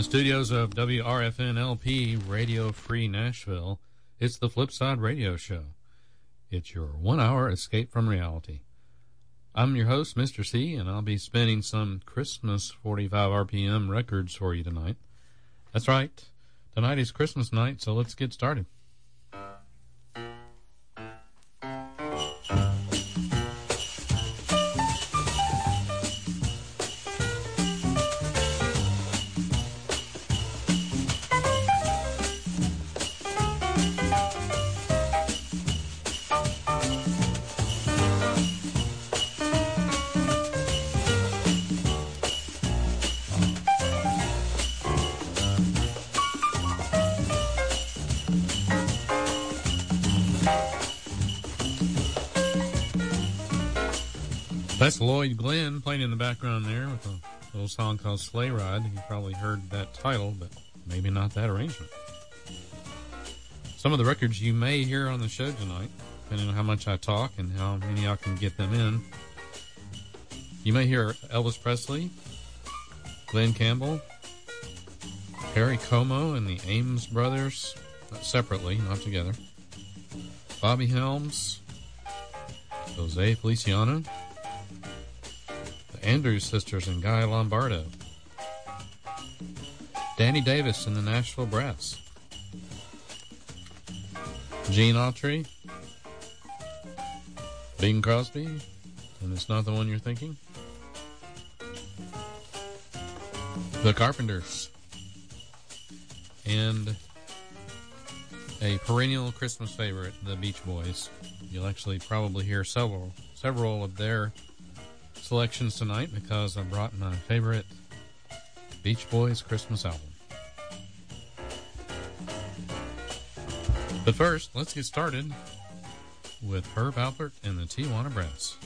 The studios of WRFN LP Radio Free Nashville, it's the Flipside Radio Show. It's your one hour escape from reality. I'm your host, Mr. C, and I'll be spinning some Christmas 45 RPM records for you tonight. That's right. Tonight is Christmas night, so let's get started. Glenn playing in the background there with a little song called Sleigh Ride. You probably heard that title, but maybe not that arrangement. Some of the records you may hear on the show tonight, depending on how much I talk and how many I can get them in. You may hear Elvis Presley, Glen Campbell, Perry Como and the Ames Brothers, separately, not together. Bobby Helms, Jose Feliciano, Andrews Sisters and Guy Lombardo. Danny Davis and the Nashville Brass. Gene Autry. Bing Crosby. And it's not the one you're thinking. The Carpenters. And a perennial Christmas favorite, the Beach Boys. You'll actually probably hear several several of their selections tonight because I brought my favorite Beach Boys Christmas album. But first, let's get started with Herb Alpert and the Tijuana Brass.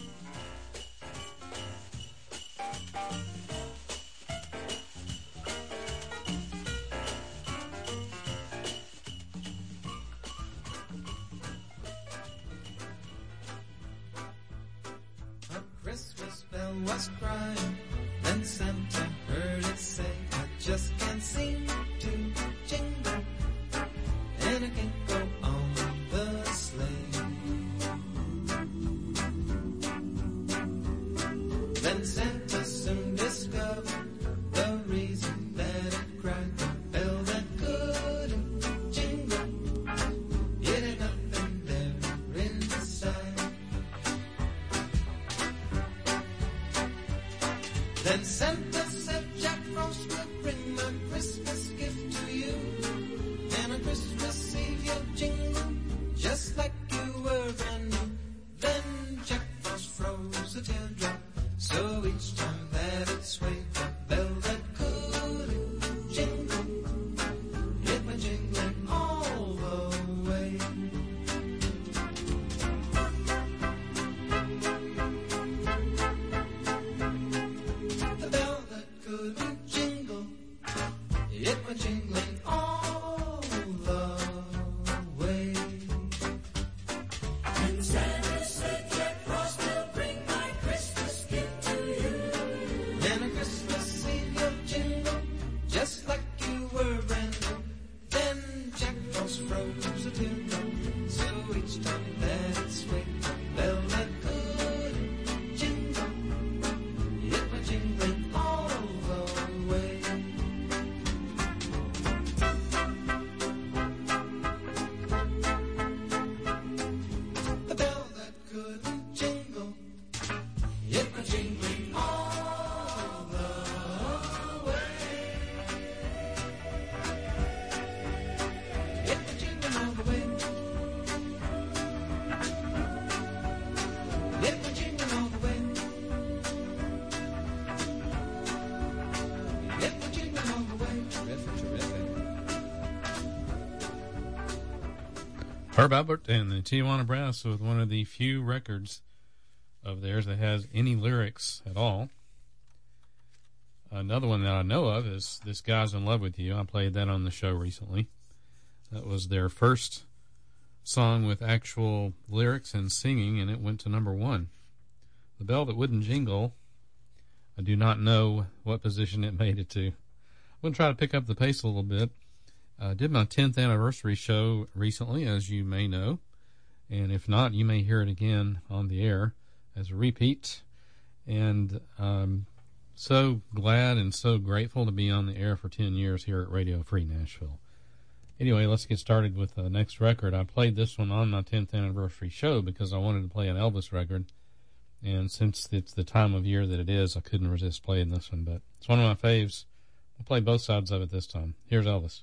Herb Alpert and the Tijuana Brass with one of the few records of theirs that has any lyrics at all. Another one that I know of is This Guy's in Love with You. I played that on the show recently. That was their first song with actual lyrics and singing, and it went to number one. The Bell That Wouldn't Jingle, I do not know what position it made it to. I'm going to try to pick up the pace a little bit. I uh, did my 10th anniversary show recently, as you may know. And if not, you may hear it again on the air as a repeat. And I'm so glad and so grateful to be on the air for 10 years here at Radio Free Nashville. Anyway, let's get started with the next record. I played this one on my 10th anniversary show because I wanted to play an Elvis record. And since it's the time of year that it is, I couldn't resist playing this one. But it's one of my faves. We'll play both sides of it this time. Here's Elvis.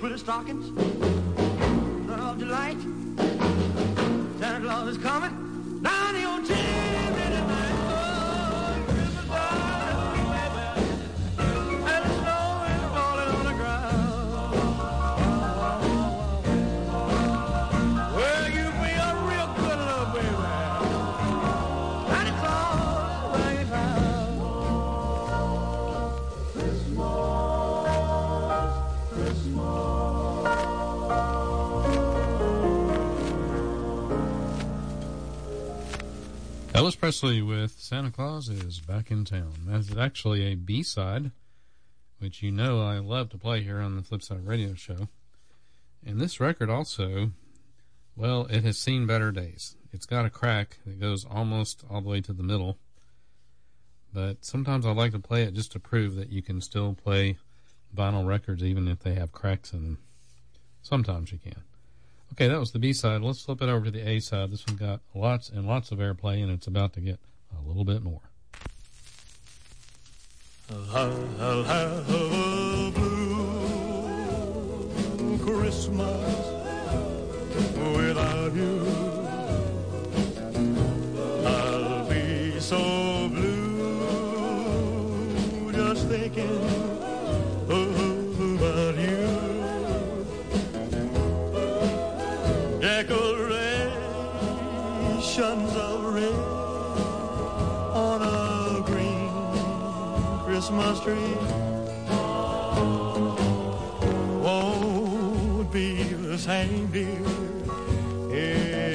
Pretty stockings Elvis Presley with Santa Claus is back in town. That's actually a B side, which you know I love to play here on the Flipside Radio Show. And this record also, well, it has seen better days. It's got a crack that goes almost all the way to the middle. But sometimes I like to play it just to prove that you can still play vinyl records even if they have cracks in them. Sometimes you can. Okay, that was the B side. Let's flip it over to the A side. This one got lots and lots of airplay, and it's about to get a little bit more. I'll have a blue Christmas without you. I'll be so Christmas tree won't be the same, dear, if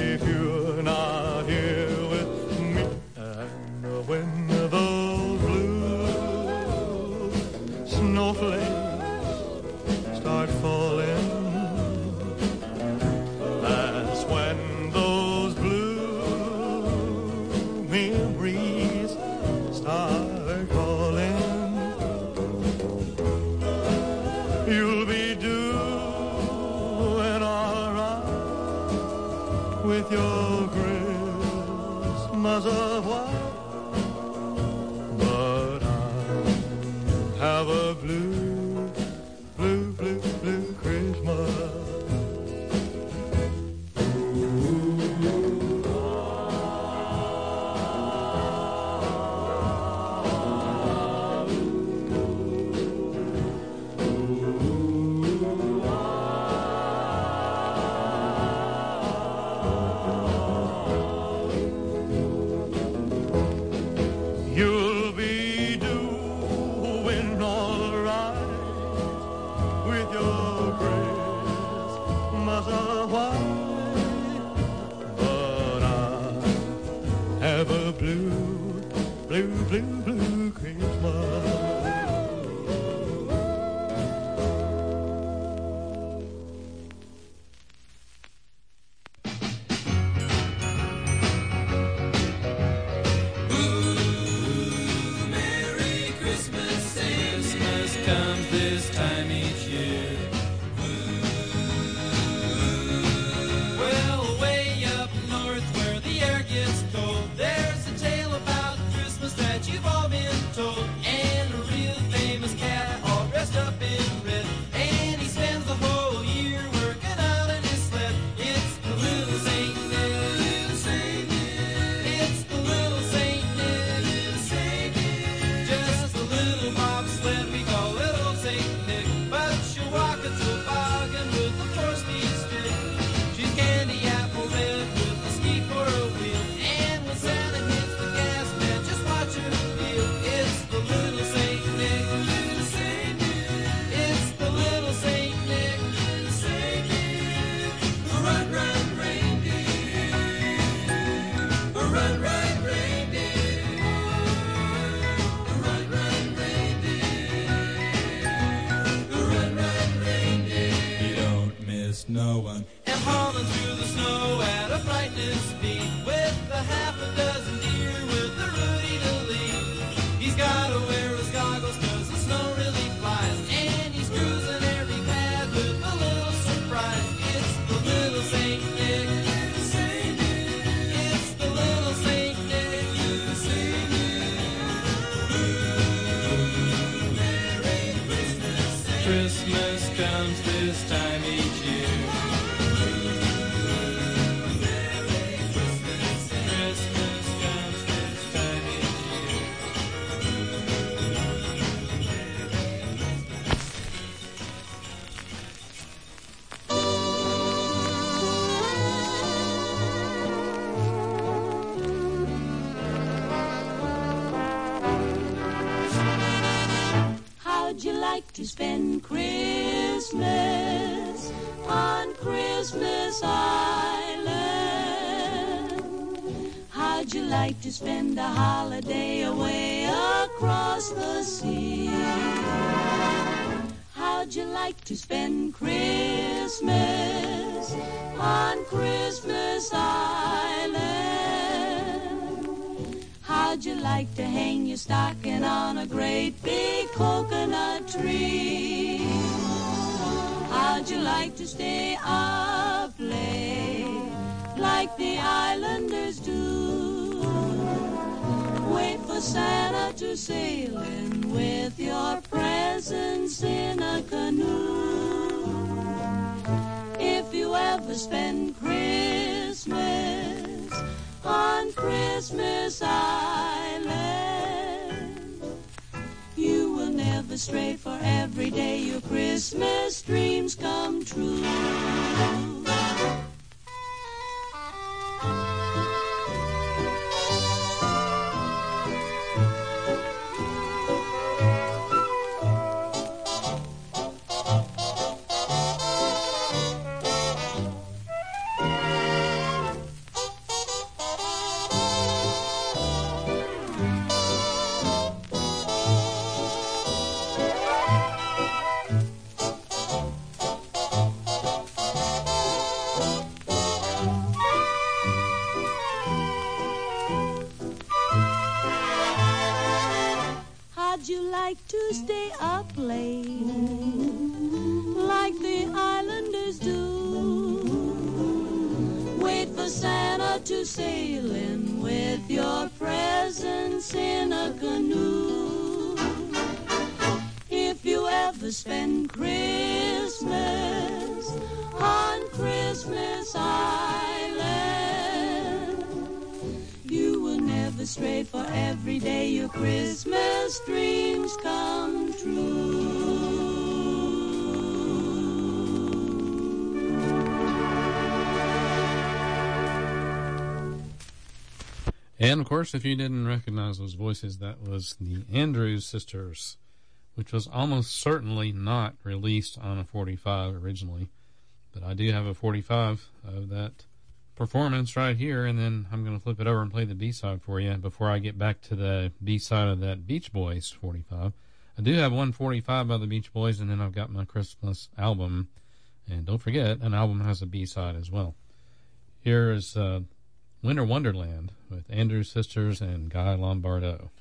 spend Christmas on Christmas Island. How'd you like to spend a holiday away across the sea? How'd you like to spend Christmas on Christmas Island? How'd you like to hang your stocking on a great big coconut tree? How'd you like to stay up late like the islanders do? Wait for Santa to sail in with your presents in a canoe. If you ever spend Christmas on Christmas Island. You will never stray, for every day your Christmas dreams come true. spend Christmas on Christmas Island. You will never stray, for every day your Christmas dreams come true. And of course, if you didn't recognize those voices, that was the Andrews sisters which was almost certainly not released on a 45 originally. But I do have a 45 of that performance right here, and then I'm going to flip it over and play the B side for you before I get back to the B side of that Beach Boys 45. I do have 145 by the Beach Boys, and then I've got my Christmas album. And don't forget, an album has a B side as well. Here is uh, Winter Wonderland with Andrews Sisters and Guy Lombardo.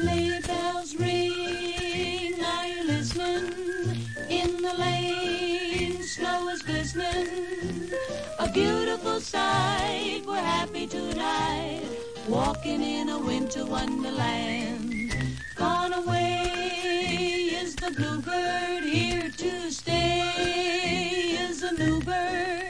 Sleigh bells ring, are you listening? In the lane, snow is glistening. A beautiful sight, we're happy tonight. Walking in a winter wonderland. Gone away is the bluebird, here to stay is a new bird.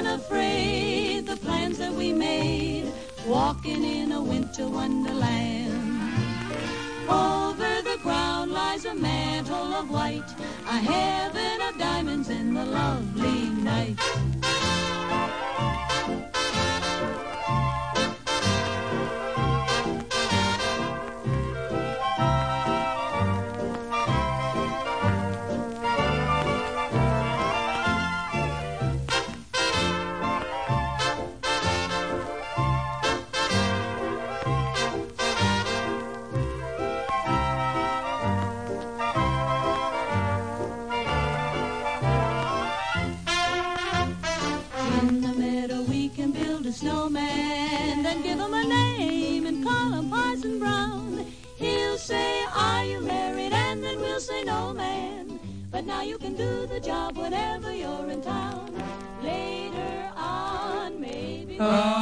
unafraid the plans that we made, walking in a winter wonderland. Over the ground lies a mantle of white, a heaven of diamonds in the lovely night. Now you can do the job whenever you're in town. Later on, maybe. Our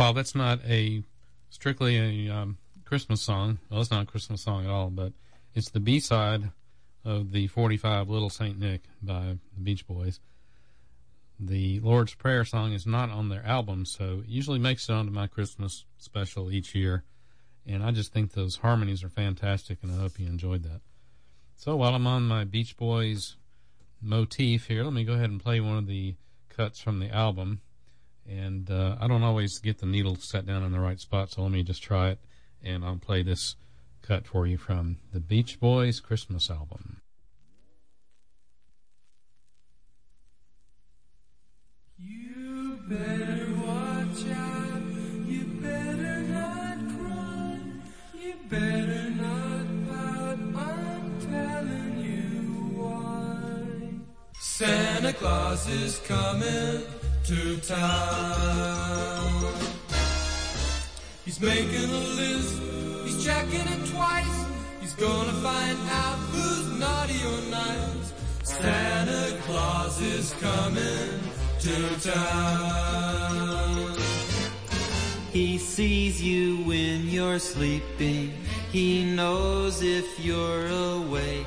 While that's not a strictly a um, Christmas song. Well, it's not a Christmas song at all, but it's the B side of the 45 Little Saint Nick by the Beach Boys. The Lord's Prayer song is not on their album, so it usually makes it onto my Christmas special each year. And I just think those harmonies are fantastic, and I hope you enjoyed that. So while I'm on my Beach Boys motif here, let me go ahead and play one of the cuts from the album. And uh, I don't always get the needle set down in the right spot, so let me just try it, and I'll play this cut for you from the Beach Boys Christmas album. You better watch out. You better not cry. You better not pout. I'm telling you why. Santa Claus is coming to town. He's making a list. He's checking it twice. He's gonna find out who's naughty or nice. Santa Claus is coming to town. He sees you when you're sleeping. He knows if you're awake.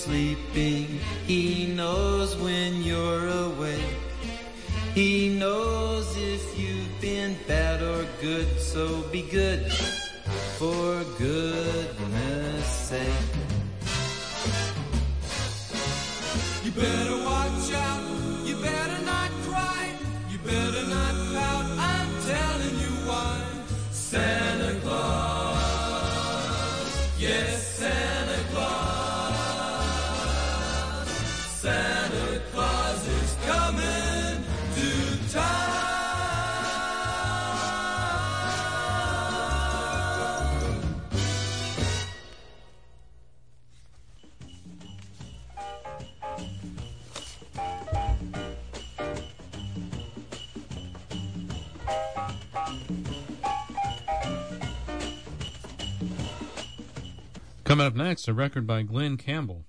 Sleeping. He knows when you're awake. He knows if you've been bad or good, so be good a record by Glen Campbell.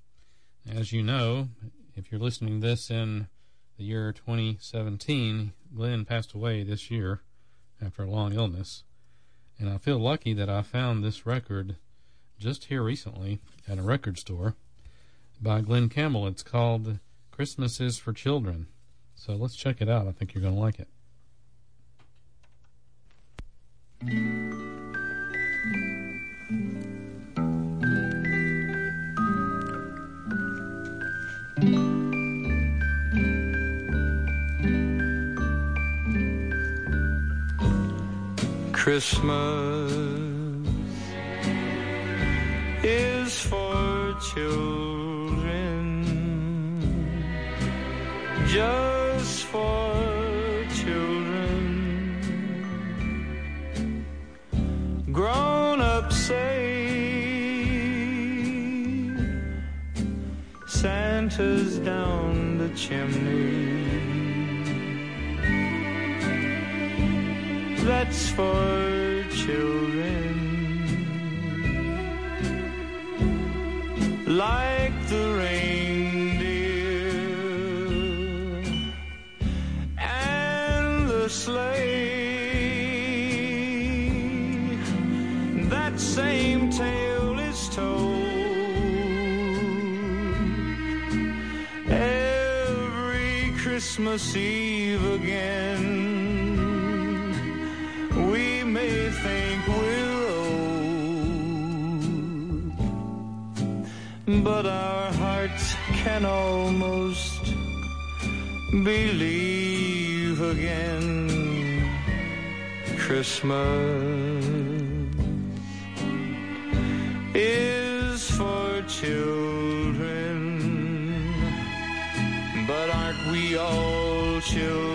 As you know, if you're listening this in the year 2017, Glen passed away this year after a long illness. And I feel lucky that I found this record just here recently at a record store by Glen Campbell. It's called Christmas is for Children. So let's check it out. I think you're going to like it. Christmas is for children, just for children. Grown up say Santa's down the chimney. For children. Like the reindeer and the sleigh, that same tale is told. Every Christmas Eve again but our hearts can almost believe again Christmas is for children, but aren't we all children?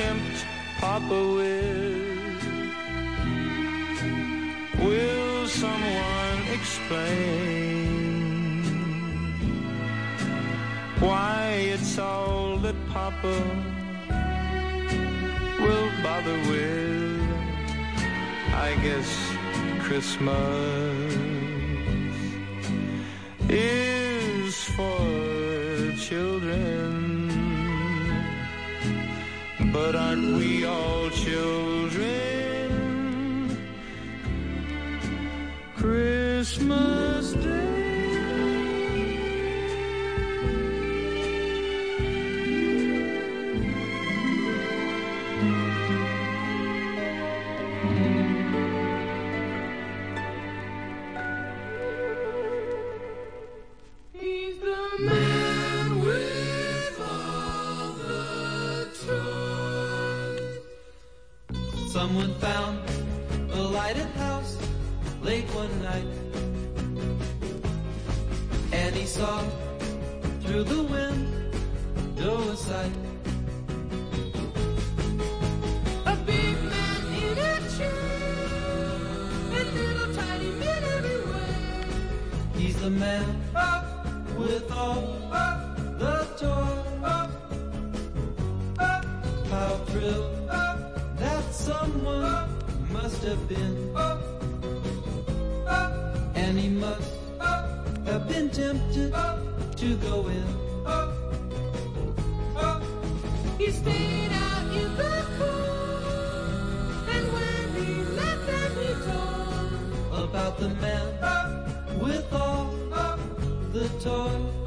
Tempt Papa with. Will someone explain why it's all that Papa will bother with? I guess Christmas is But aren't we all children? Christmas How thrilled that someone must have been. And he must have been tempted to go in. He stayed out in the cold, and when he left, then he told. about the man with all the toys.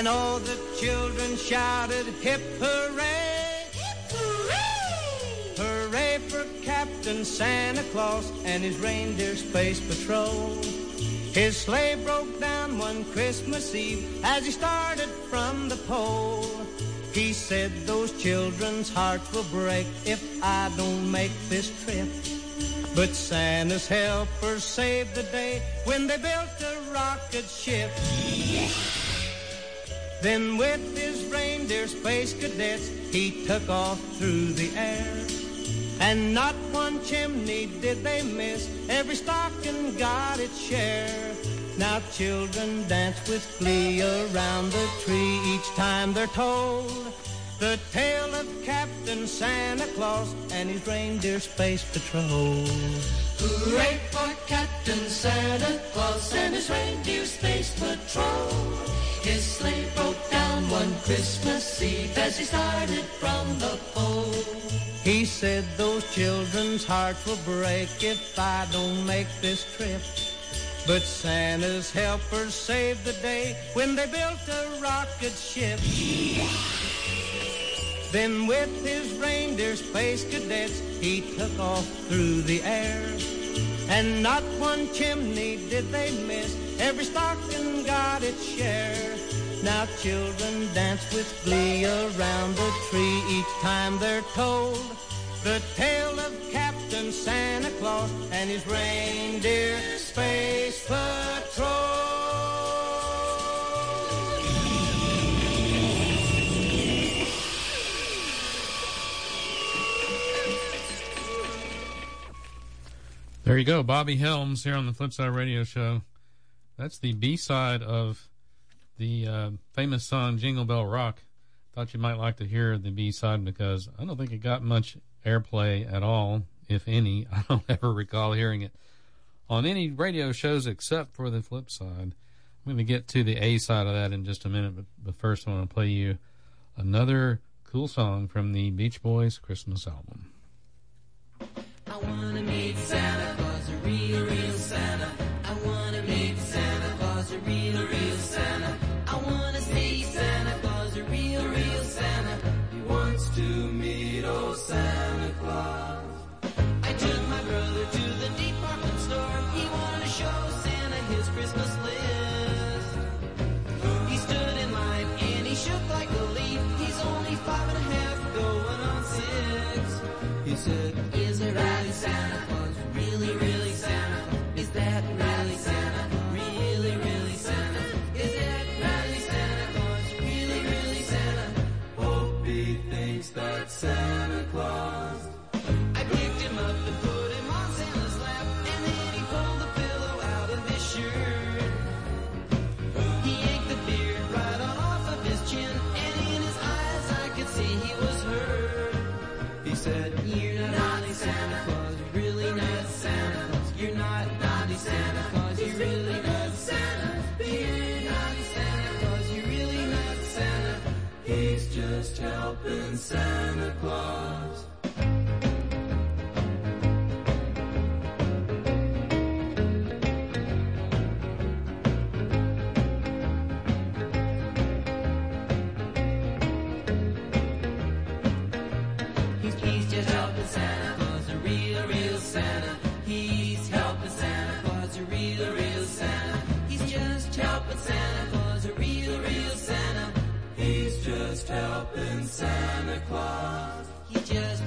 And all the children shouted, hip hooray! Hooray Hooray for Captain Santa Claus and his reindeer space patrol. His sleigh broke down one Christmas Eve as he started from the pole. He said those children's hearts will break if I don't make this trip. But Santa's helpers saved the day when they built a rocket ship. Then with his reindeer space cadets, he took off through the air. And not one chimney did they miss. Every stocking got its share. Now children dance with glee around the tree each time they're told the tale of Captain Santa Claus and his reindeer space patrol. Hooray for Captain Santa Claus and his reindeer space patrol. His sleigh broke down one Christmas Eve as he started from the pole. He said those children's hearts will break if I don't make this trip. But Santa's helpers saved the day when they built a rocket ship. Then with his reindeer space cadets, he took off through the air. And not one chimney did they miss. Every stocking got its share. Now children dance with glee around the tree each time they're told the tale of Captain Santa Claus and his reindeer space patrol. There you go, Bobby Helms here on the Flipside Radio Show. That's the B side of the uh, famous song Jingle Bell Rock. Thought you might like to hear the B side because I don't think it got much airplay at all, if any. I don't ever recall hearing it on any radio shows except for the flip side. I'm going to get to the A side of that in just a minute, but, but first I want to play you another cool song from the Beach Boys Christmas album. I wanna meet Santa Claus, Santa Claus. He just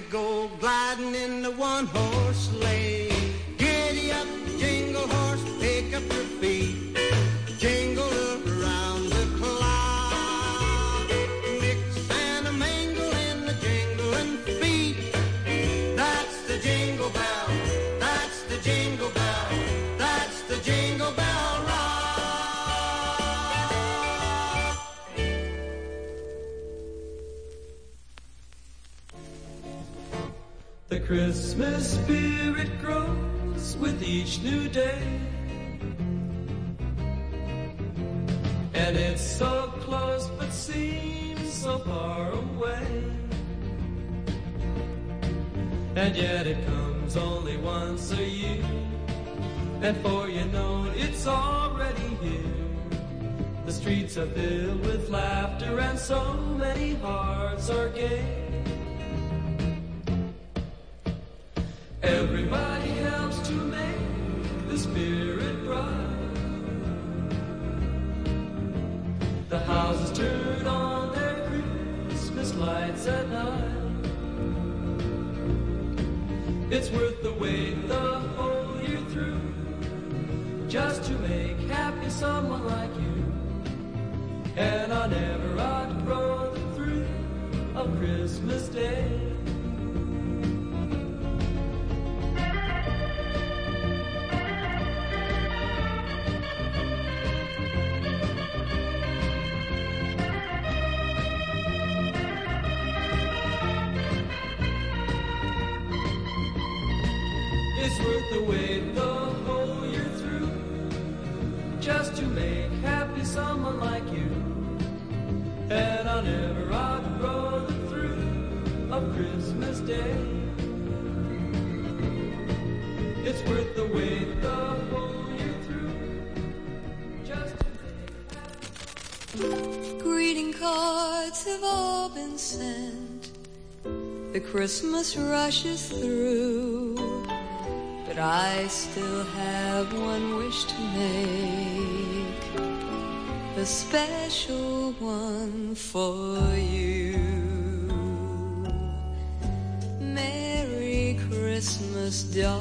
to go gliding in the one horse sleigh. Christmas spirit grows with each new day. And it's so close but seems so far away. And yet it comes only once a year. And for you know it's already here. The streets are filled with laughter and so many hearts are gay. Everybody helps to make the spirit bright. The houses turn on their Christmas lights at night. It's worth the wait the whole year through just to make happy someone like you. And I never outgrow the thrill of Christmas Day. Just to make happy someone like you. And I'll never outgrow the thrill of Christmas Day. It's worth the wait the whole year through just to make happy. Greeting cards have all been sent. The Christmas rushes through. I still have one wish to make. A special one for you. Merry Christmas, darling.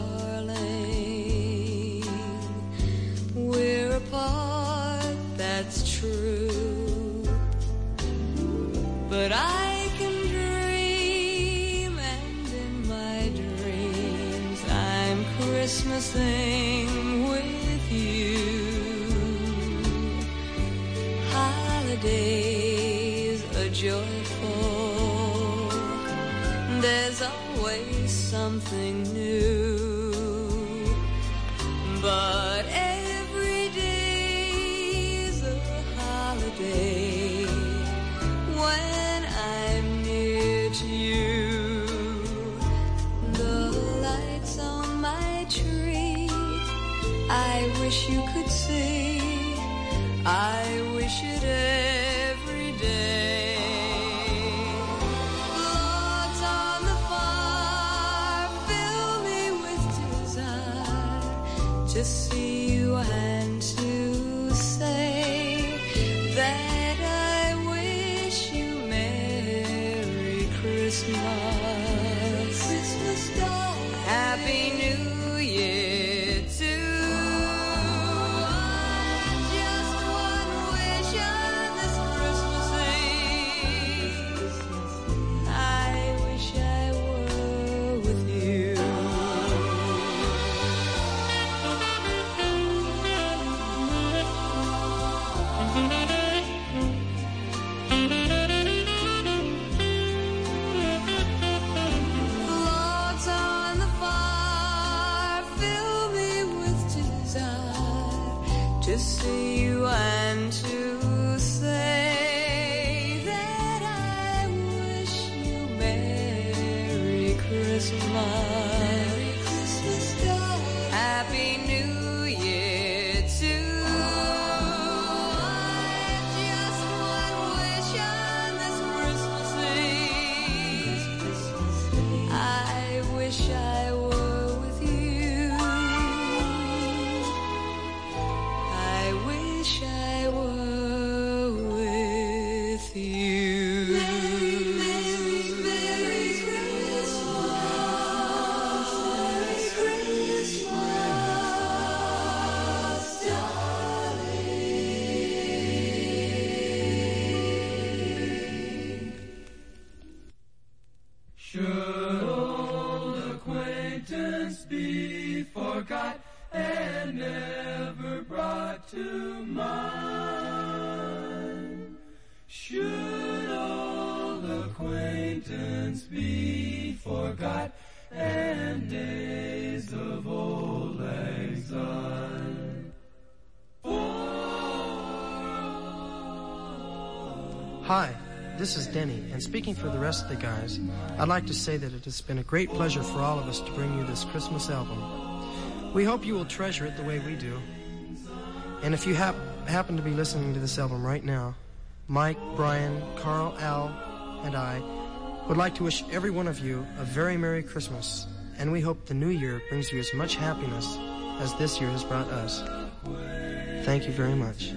We're apart, that's true. But I Christmasing with you. Holidays are joyful. There's always something new. Wish you could see. I wish it every day. Logs on the fire fill me with desire to see you and to say that I wish you Merry Christmas. Christmas Hi, this is Denny, and speaking for the rest of the guys, I'd like to say that it has been a great pleasure for all of us to bring you this Christmas album. We hope you will treasure it the way we do. And if you hap- happen to be listening to this album right now, Mike, Brian, Carl, Al, and I would like to wish every one of you a very Merry Christmas, and we hope the new year brings you as much happiness as this year has brought us. Thank you very much.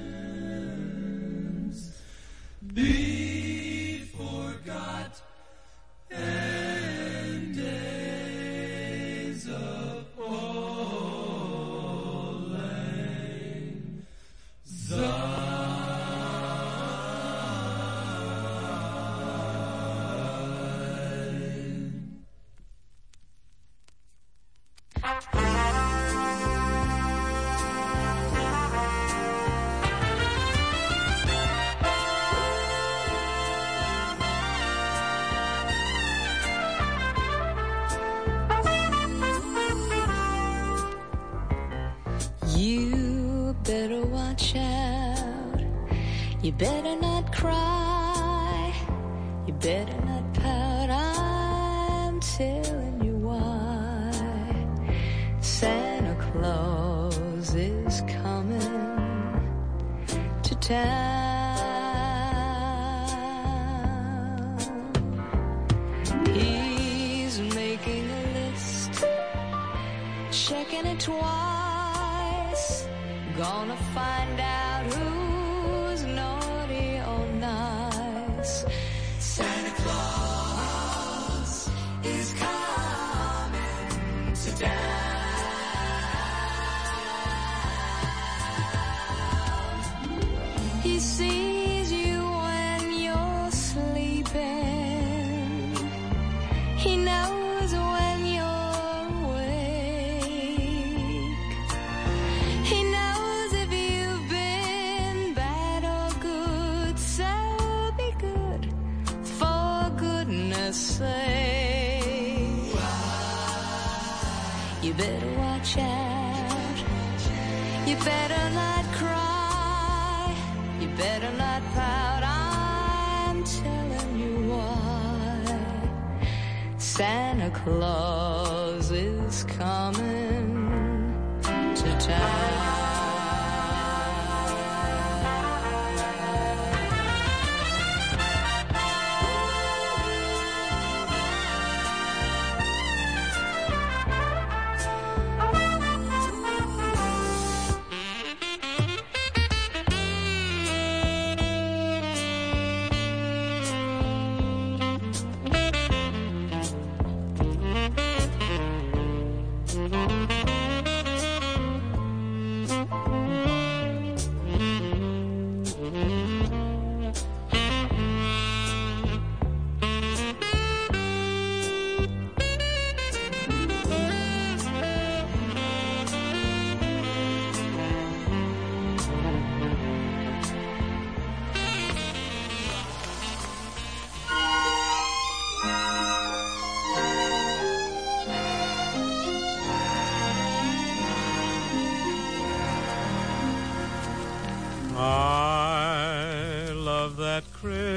I love that Christmas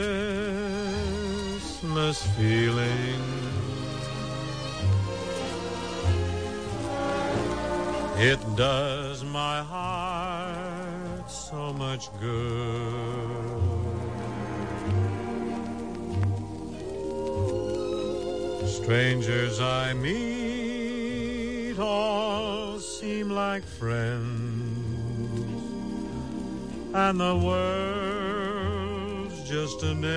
feeling. It does my heart so much good. Strangers I meet all seem like friends and the world's just a neighborhood.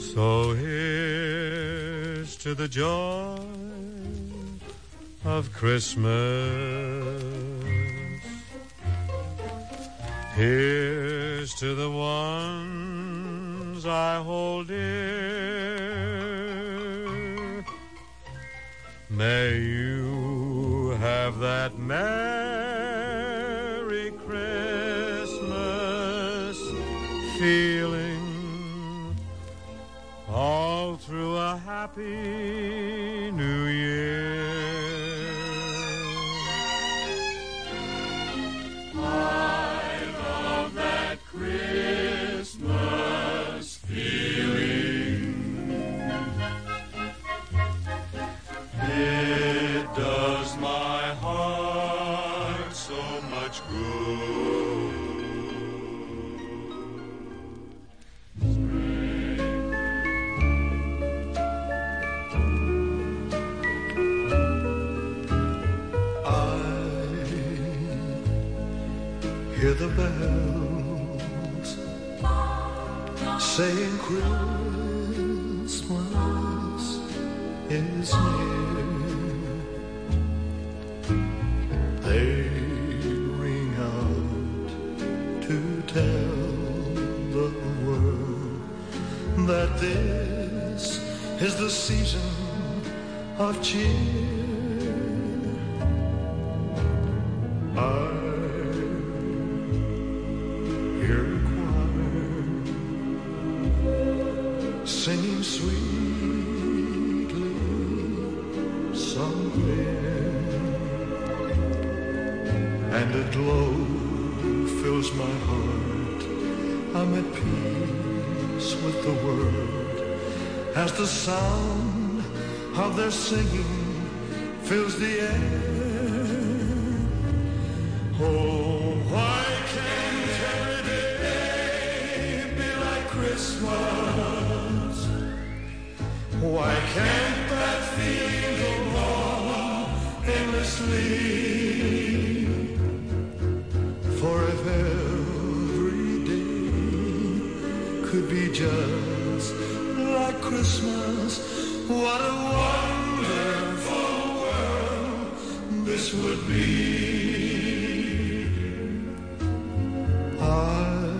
So here's to the joy of Christmas. Here's to the ones I hold dear. May that Merry Christmas feeling all through a happy saying Christmas is near. They ring out to tell the world that this is the season of cheer. Their singing fills the air. Oh, why can't every day be like Christmas? Why can't that feeling go on endlessly? For if every day could be just like Christmas, what a would be. I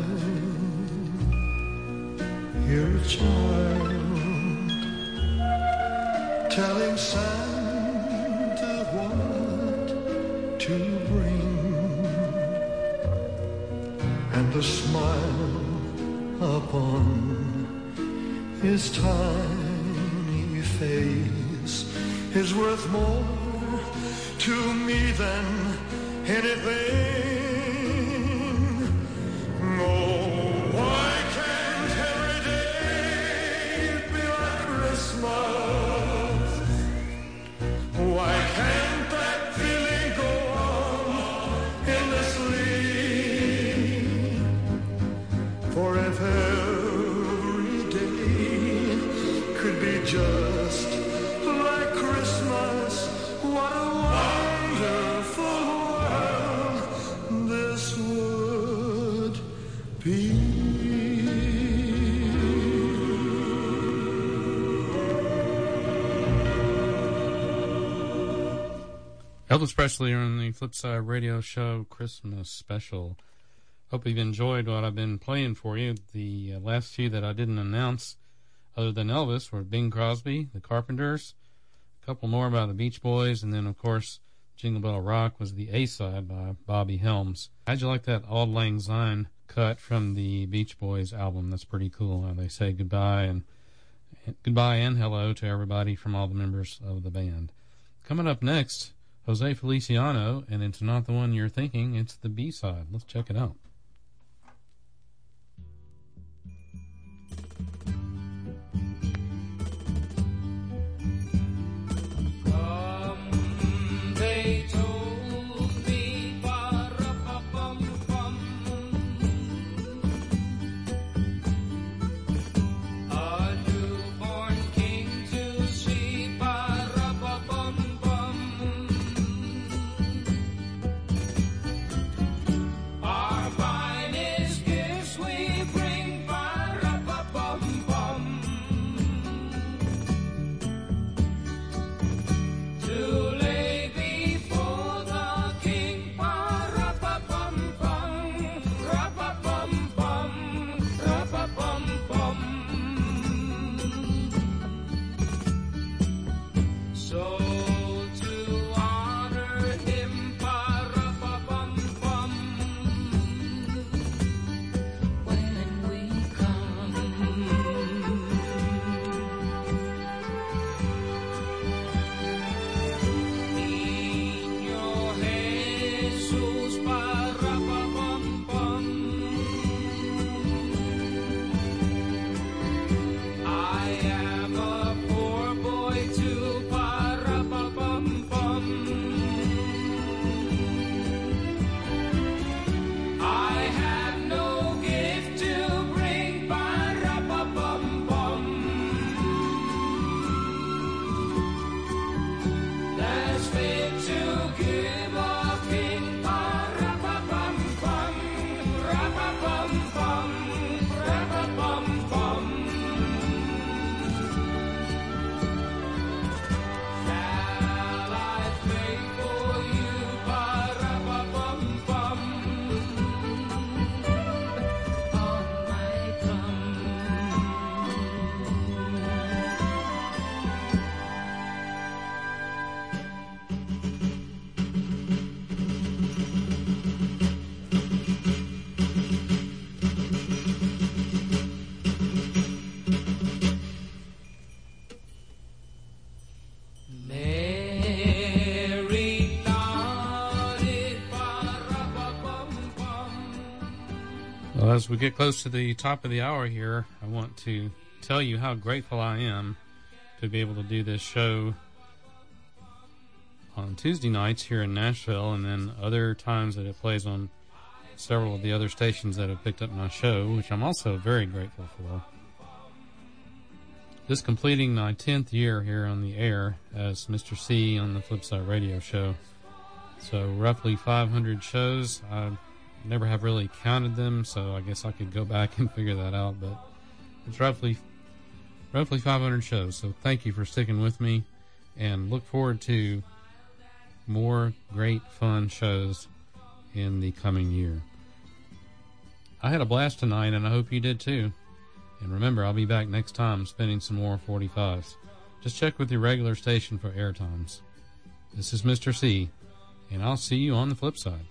hear a child telling Santa what to bring, and the smile upon his tiny face is worth more to me than anything. Presley on the Flipside Radio Show Christmas special. Hope you've enjoyed what I've been playing for you. The uh, last few that I didn't announce, other than Elvis, were Bing Crosby, The Carpenters, a couple more by the Beach Boys, and then, of course, Jingle Bell Rock was the A side by Bobby Helms. How'd you like that Auld Lang Syne cut from the Beach Boys album? That's pretty cool. How they say goodbye and goodbye and hello to everybody from all the members of the band. Coming up next, Jose Feliciano, and it's not the one you're thinking, it's the B side. Let's check it out. As we get close to the top of the hour here, I want to tell you how grateful I am to be able to do this show on Tuesday nights here in Nashville and then other times that it plays on several of the other stations that have picked up my show, which I'm also very grateful for. This completing my 10th year here on the air as Mr. C on the Flipside Radio Show. So, roughly 500 shows. I never have really counted them, so I guess I could go back and figure that out, but it's roughly roughly 500 shows. So, thank you for sticking with me and look forward to more great fun shows in the coming year. I had a blast tonight, and I hope you did too. And remember, I'll be back next time spinning some more 45s. Just check with your regular station for air times. This is Mr. C, and I'll see you on the flip side.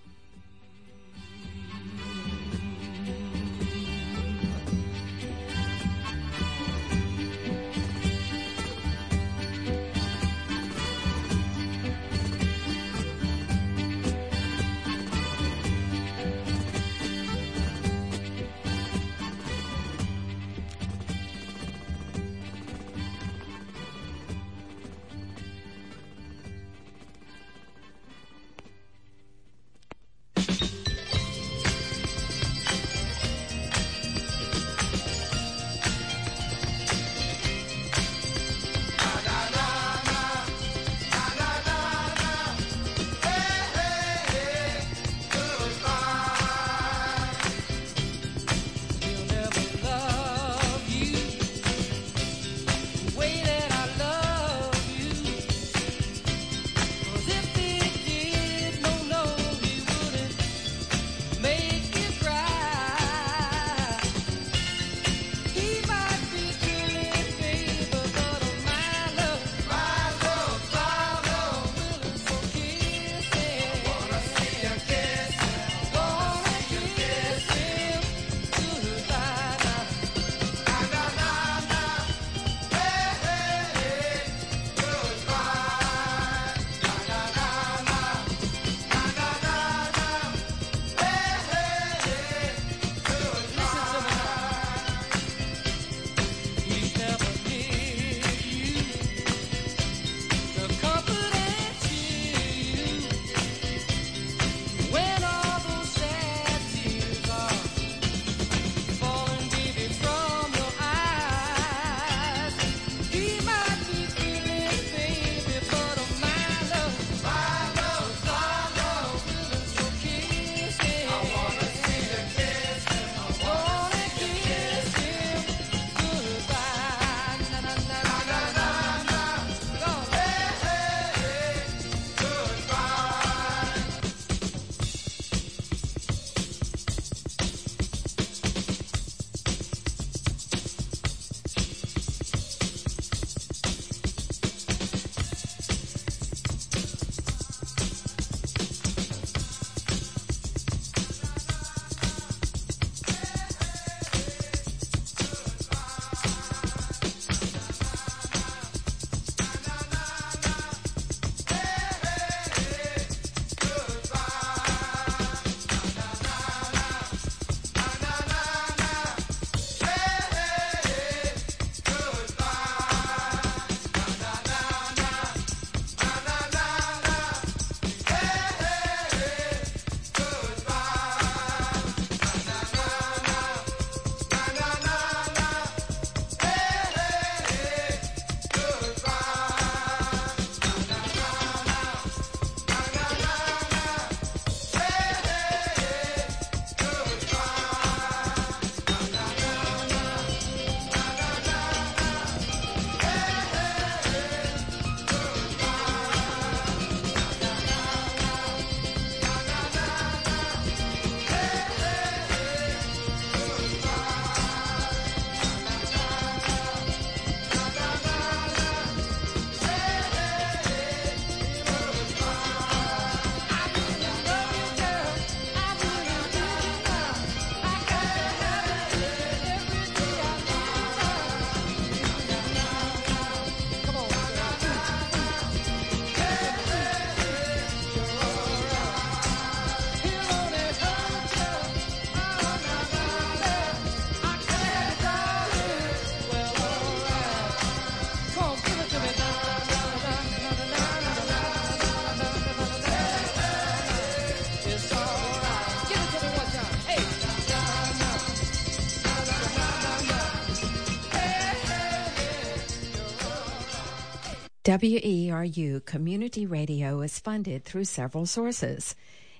WERU Community Radio is funded through several sources,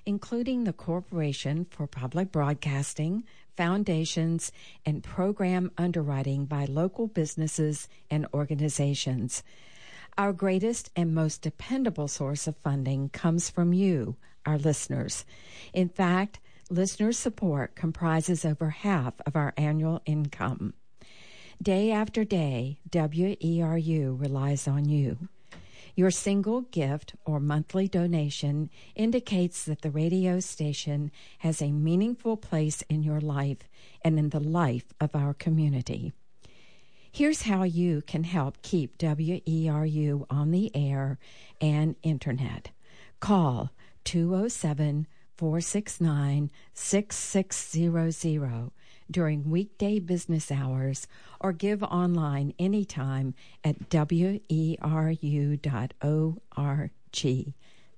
including the Corporation for Public Broadcasting, foundations, and program underwriting by local businesses and organizations. Our greatest and most dependable source of funding comes from you, our listeners. In fact, listener support comprises over half of our annual income. Day after day, WERU relies on you. Your single gift or monthly donation indicates that the radio station has a meaningful place in your life and in the life of our community. Here's how you can help keep WERU on the air and internet. Call 207 469 6600 during weekday business hours or give online anytime at weru.org.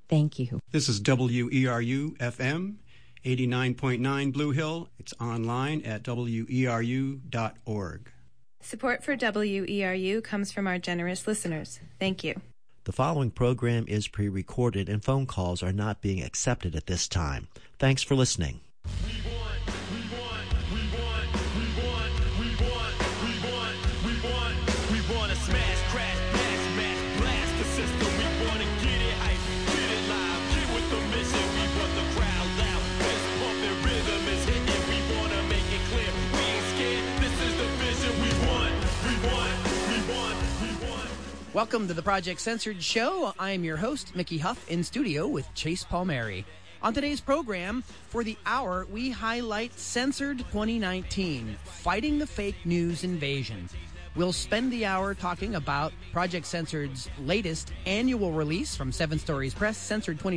Thank you. This is WERU FM 89.9 Blue Hill. It's online at weru.org. Support for WERU comes from our generous listeners. Thank you. The following program is pre recorded and phone calls are not being accepted at this time. Thanks for listening. Welcome to the Project Censored Show. I am your host, Mickey Huff, in studio with Chase Palmieri. On today's program, for the hour, we highlight Censored 2019 Fighting the Fake News Invasion. We'll spend the hour talking about Project Censored's latest annual release from Seven Stories Press, Censored 2019.